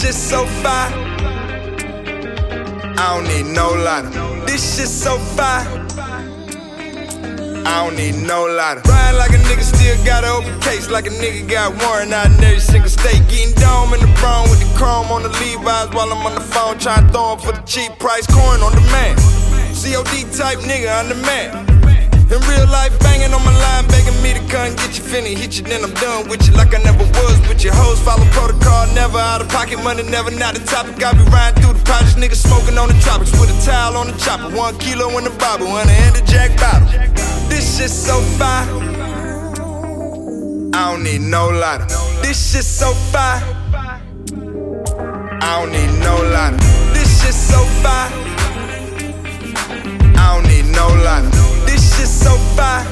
shit so fire. I don't need no lighter. This shit so fire. I don't need no lighter. Ride like a nigga still got an open case, like a nigga got warrant out in every single state. Getting dome in the brown with the chrome on the Levi's while I'm on the phone trying to throw for the cheap price. Corn on demand. COD type nigga on the man. In real life, banging on my line, begging me to come get you finna hit you, then I'm done with you like I never was with your hoes. Follow protocol, never out of pocket money, never not the topic. I be riding through the projects, niggas smoking on the tropics with a towel on the chopper, one kilo in the bottle, one in the jack bottle. This shit so fire. I don't need no lighter. This shit so fire. I don't need no lighter. This shit so fire. I don't need no lighter. This shit so fire.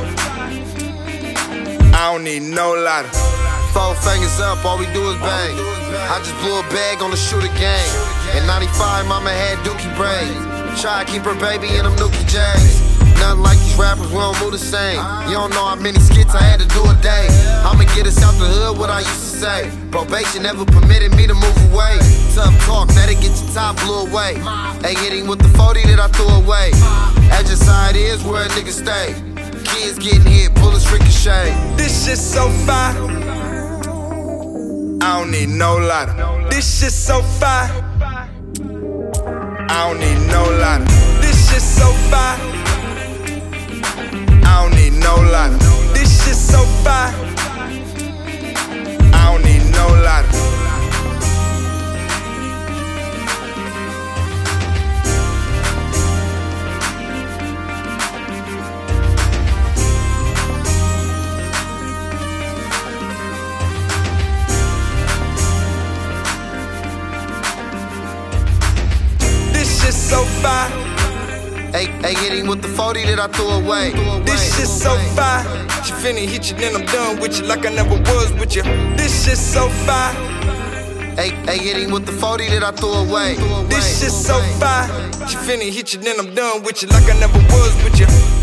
I don't need no lighter. Four fingers up, all we do is bang. I just blew a bag on the shooter gang. In 95, mama had dookie braids. Try to keep her baby in them nookie J's. Nothing like these rappers, we don't move the same. You don't know how many skits I had to do a day. I'ma get us out the hood, what I used to say. Probation never permitted me to move away. Tough talk, that'll get your top blew away. Hey, hitting with the 40 that I threw away. That's just how it is, where a nigga stay. Kids getting hit, bullets ricochet. This shit so fire. I don't need no lighter. This shit so fire. I don't need no lighter. This shit so fire. This shit so fire. Hey, hey, hitting with the 40 that I threw away. This shit so fire. She finna hit you, then I'm done with you like I never was with you. This shit so fire. Hey, hey, hitting with the 40 that I threw away. This shit so fire. She finna hit you, then I'm done with you like I never was with you.